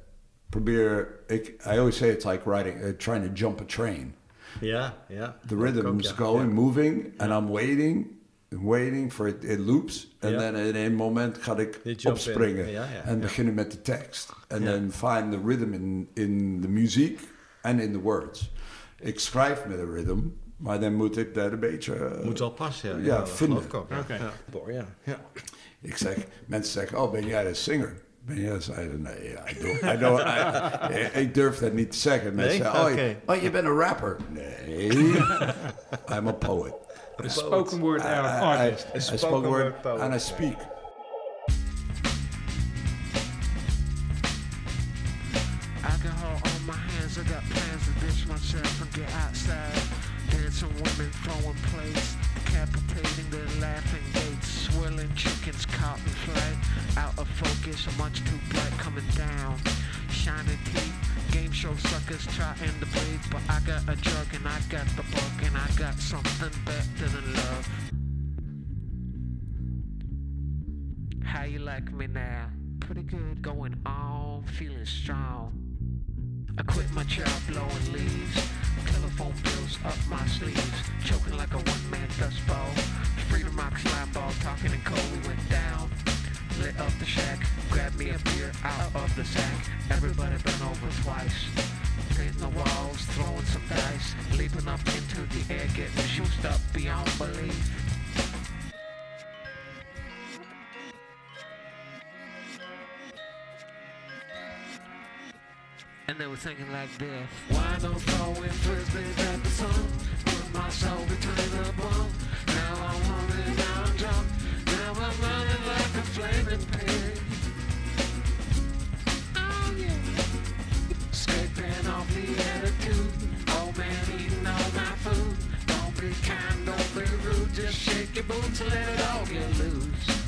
probeer, ik, I always say it's like riding, uh, trying to jump a train. Ja, ja. The rhythm's going, moving, and I'm waiting, waiting for it, it loops. En dan in een moment ga ik opspringen en beginnen met de tekst. En dan find the rhythm in, in de muziek en in de words. Ik schrijf met een rhythm, maar dan moet ik dat een beetje... eh, Moet wel passen, ja. Ja, vinden. ik ook. Ja. Ja. Ik zeg, mensen zeggen, oh, ben jij de singer? Ben jij zei, nee, I don't, I don't, I- ik durf dat niet te zeggen. Mensen Nee? zeggen, oh, Oké. je, oh, je bent een rapper. Nee, I'm a poet. Een spoken word I, I, artist. I, I spoken word word and I speak. Alcohol on my hands, I got plans to ditch myself and get outside. Dancing women throwing plates, decapitating their laughing gates. Swirling chickens caught in flight, out of focus, much too bright coming down. Shining teeth, game show suckers trying to play, but I got a drug and I got the bug and I got something better than love. How you like me now? Pretty good. Going on, feeling strong. I quit my job blowing leaves. Telephone bills up my sleeves. Choking like a one-man dust ball. Freedom rocks slime ball. Talking in code, we went down. Lit up the shack. Grabbed me a beer out of the sack. Everybody been over twice. Painting the walls, throwing some dice. Leaping up into the air, getting juiced up beyond belief. And they were thinking like this Why don't throwing frisbees at the sun Put my soul between the bone Just shake your boots and let it all get loose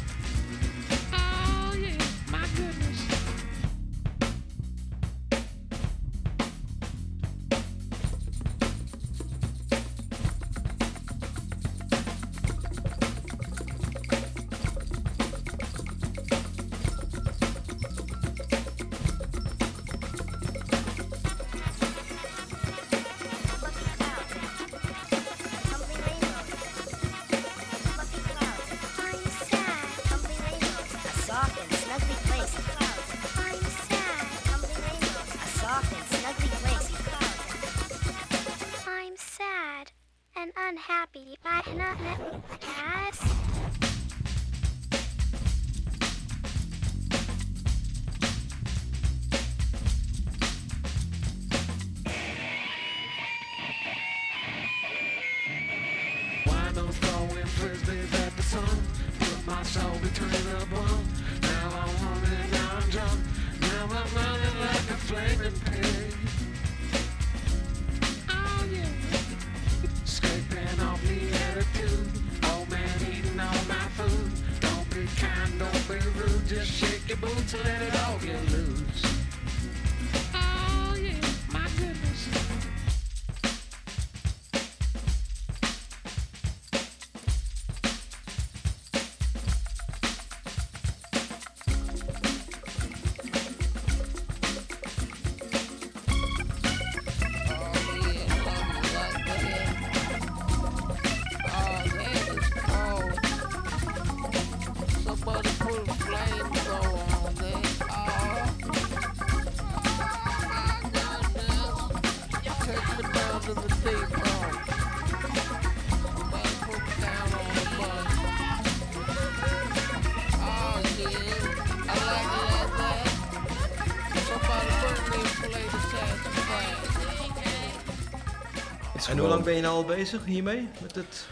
hoe lang ben je nou al bezig hiermee? Met het...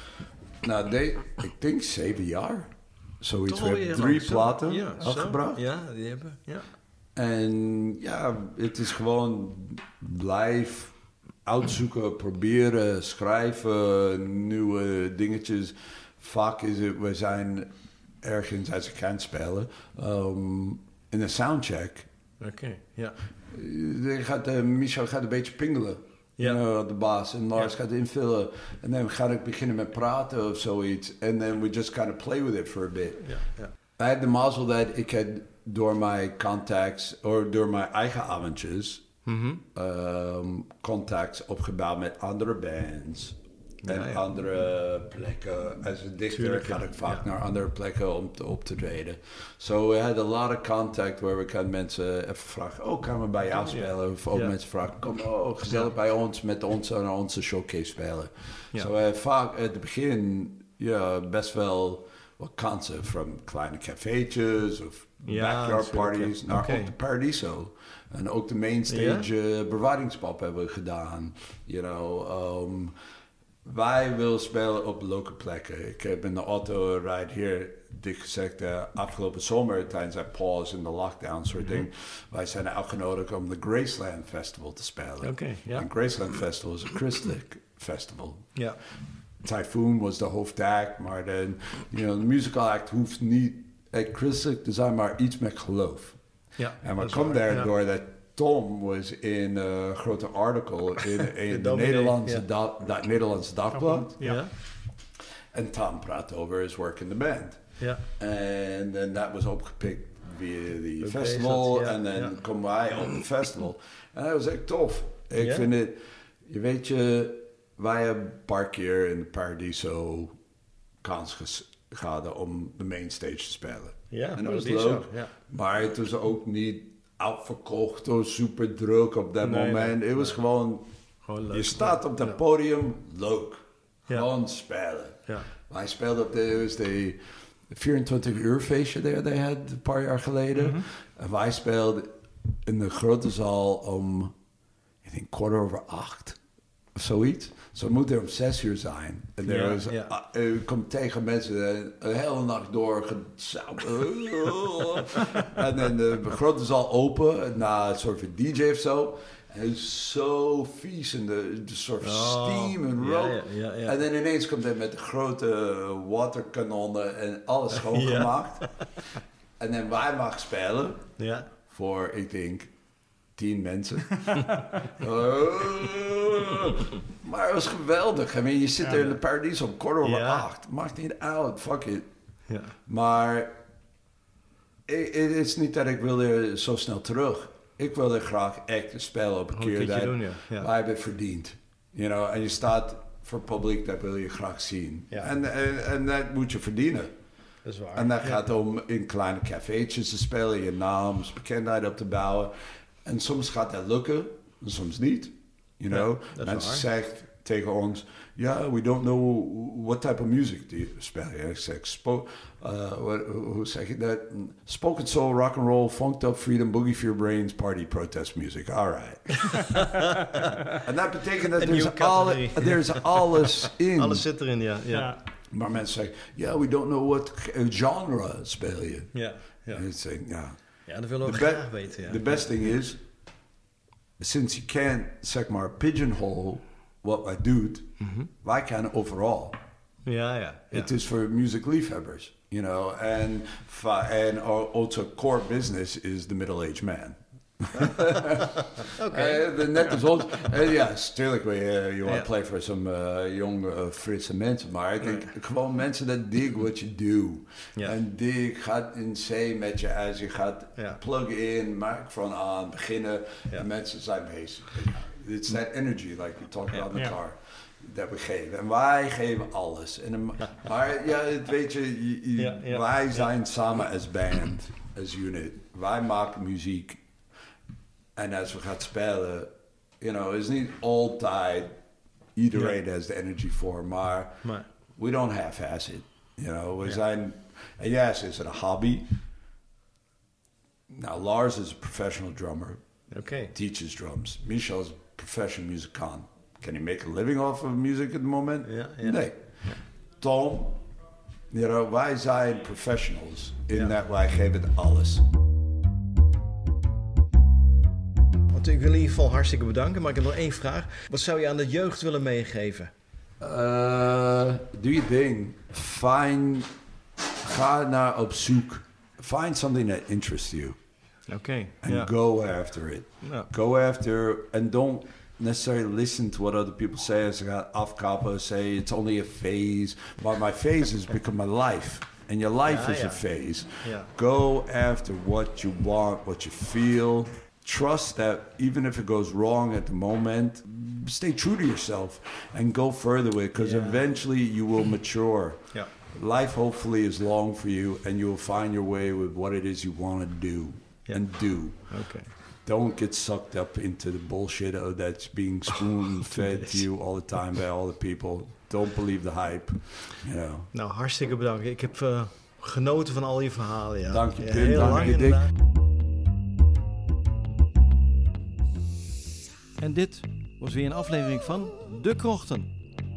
Nou, nee, ik denk zeven jaar. Zoiets. We hebben drie lang, zo. platen Ja, zo. afgebracht. Ja, die hebben. Ja. En ja, het is gewoon blijf uitzoeken, proberen, schrijven, nieuwe dingetjes. Vaak is het, we zijn ergens als ik kan spelen, ehm, in een soundcheck. Oké, ja. Eh, gaat, eh, Michel gaat een beetje pingelen. Know, de baas. En Lars gaat invullen. En dan ga ik beginnen met praten of zoiets. En then we just kind of play with it for a bit. Ja, ja. I had de mazzel dat ik had door mijn contacts, of door mijn eigen avondjes, Mhm. ehm, contacts opgebouwd met andere bands. En Ja, ja. andere plekken. Als een dichter Tuurlijk, ga ik vaak Ja. naar andere plekken om te, op te treden. So we had a lot of contact waar we kan mensen even vragen: Oh, kan we bij jou spelen? Of ook mensen vragen: Kom, oh, gezellig bij ons met ons naar onze showcase spelen. Ja. Zo eh, vaak het begin, ja, best wel wat kansen. Van kleine cafeetjes of backyard parties naar Oké. ook de Paradiso. En ook de mainstage eh, bewaringspop hebben we gedaan. You know, um, wij willen spelen op leuke plekken. Ik heb in de auto ride hier, dik gezegd, eh, afgelopen zomer tijdens dat pause in de lockdown soort ding. Wij zijn uitgenodigd om de Graceland Festival te spelen. Oké, ja. En Graceland Festival is een christelijk festival. Ja. Typhoon was de hoofdact, maar de, you know, de musical act hoeft niet echt christelijk te zijn, maar iets met geloof. Ja, En we komen daar door dat Tom was in een grote artikel in, in de Nederlandse, da- Nederlandse dagblad. Ja. En Tom praat over his work in the band. Ja. En dan dat was opgepikt via Oké, festival. en dan komen wij op het festival. En dat was echt tof. Ik vind het... Je weet je, wij hebben een paar keer in Paradiso kans gehad om de mainstage te spelen. Ja, en dat was leuk. Maar het was ook niet uitverkocht of super druk op dat Nee, moment. nee, het was nee. gewoon... Gewoon leuk. Je staat op dat podium, leuk. Gewoon spelen. Ja. Hij speelde op de, de 24 uur feestje daar they had een paar jaar geleden. Mhm. En wij speelden in de grote zaal om, ik denk kwart over acht of zoiets. Zo moet er om zes uur zijn. En er ja. ah, komt tegen mensen eh, een hele nacht door en dan de grote zaal open, na een soort van DJ of zo. En is zo vies en de, de soort van Oh, steam en rook. En dan ineens komt hij met de grote waterkanonnen en alles schoongemaakt. En dan wij mag spelen Ja. voor, ik denk, tien mensen. Oh, maar het was geweldig. I mean, je zit er in de paradies om kwart over Ja. acht. Maakt niet uit, fuck it. Ja. Maar het is niet dat ik wilde zo snel terug. Ik wilde graag echt spelen op een Een keer dat doen, ja. Ja. wij hebben verdiend. You know, en je staat voor het publiek, dat wil je graag zien. En, en, en dat moet je verdienen. Dat is waar. En dat gaat om in kleine cafeetjes te spelen, je naam, bekendheid op te bouwen. En soms gaat dat lukken, en soms niet. You Ja, know, mensen zeggen tegen ons, ja, we don't know what type of music do you speel je. Ik zeg, uh, hoe dat? Spoken soul, rock and roll, funked up, freedom, boogie for your brains, party, protest music. All right. en dat betekent dat er is, alle, alles in. Alles zit erin, ja. ja. Ja. Maar mensen zeggen, yeah, we don't know what genre speel je. Ja, ja. En ik zeg, ja. Ja, dat willen we graag weten. Ja. The best thing is, since you can't, zeg maar, pigeonhole what wij doet, wij kunnen overal. Ja, ja. ja. Het is voor muziekliefhebbers, you know. En en our- also core business is the middle-aged man. Oké. Eh, de- net als ons. Eh, ja, tuurlijk, wil je, you Ja. to play for some eh, jonge, eh, frisse mensen. Maar ik denk gewoon mensen dat dig what you do. En dig, gaat in zee met je als je gaat plug in, maak van aan, beginnen. En mensen zijn bezig. It's that energy, like we talked Ja. about in the car. Dat we geven. En wij geven alles. En een- maar ja, het weet je, je- je- Ja, ja. wij zijn samen als band, als unit. Wij maken muziek. En als we gaan spelen, you know, is niet altijd iedereen has the energy voor, maar Maar, we don't half-ass it. You know, we zijn, en yes, is het een hobby? Nou, Lars is a professional drummer, Okay. teaches drums. Michel is a professional musicant. Can he make a living off of music at the moment? Yeah, ja. Nee. Tom, you know, wij zijn professionals in Ja. dat wij geven alles. Ik wil in ieder geval hartstikke bedanken, maar ik heb nog één vraag. Wat zou je aan de jeugd willen meegeven? Uh, doe je ding. Find, ga naar op zoek. Find something that interests you. Oké. And ja. go after it. Go after, and don't necessarily listen to what other people say. As I got afkappen, say it's only a phase. But my phase has become my life. And your life Ja, is ja. a phase. Ja. Go after what you want, what you feel. Trust that even if it goes wrong at the moment, stay true to yourself and go further with it because Yeah. eventually you will mature. Ja. Life hopefully is long for you and you will find your way with what it is you want to do Yeah. and do. Oké. Don't get sucked up into the bullshit that's being spoon fed to you all the time by all the people. Don't believe the hype. You know. Nou, hartstikke bedankt. Ik heb eh, genoten van al je verhalen. Ja. Dank je, Pim. Heel Dank lang je, Dick. En dit was weer een aflevering van De Krochten.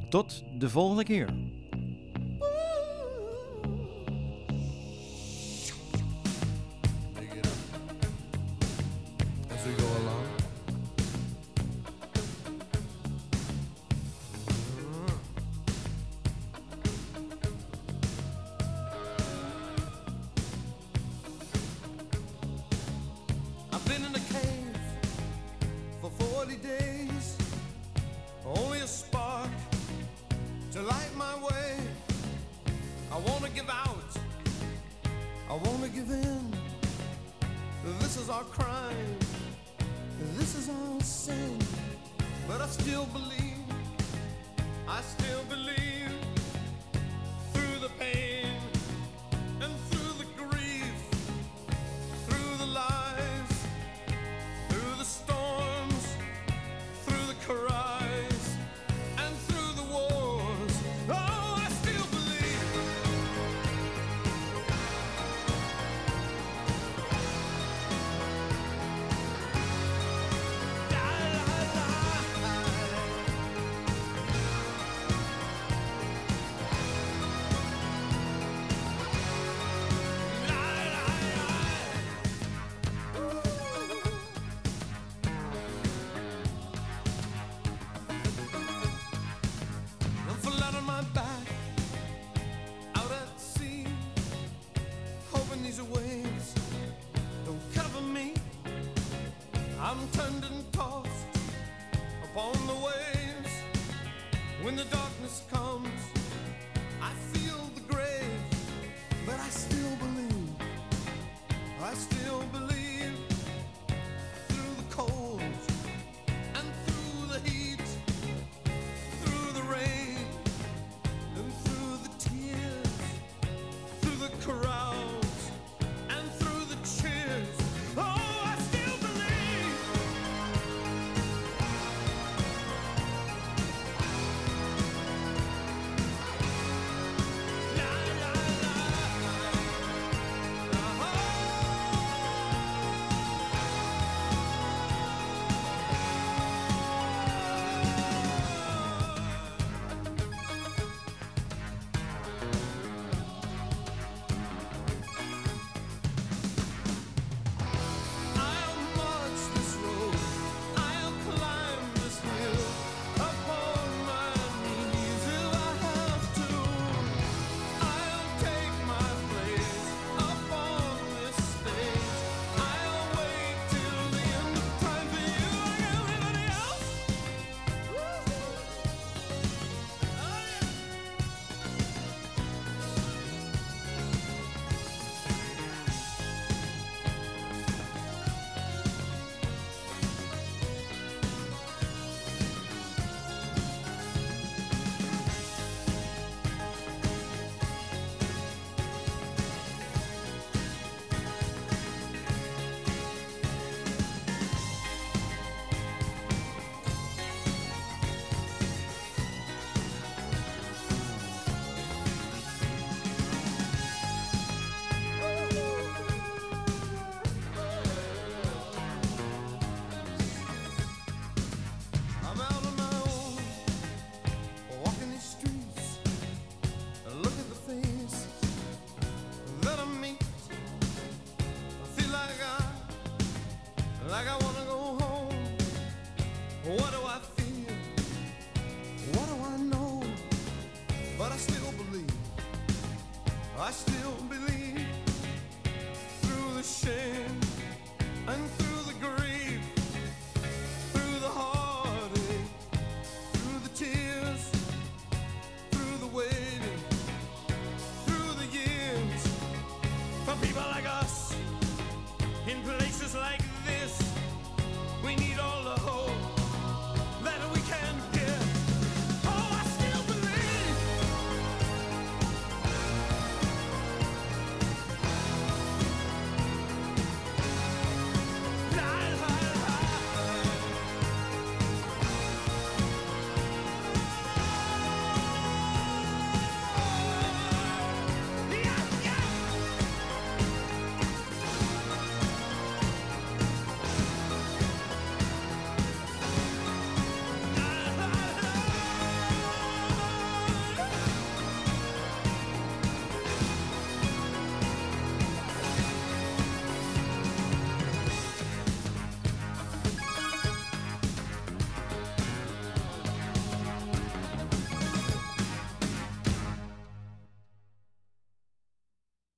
Tot de volgende keer.